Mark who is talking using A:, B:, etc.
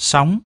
A: sóng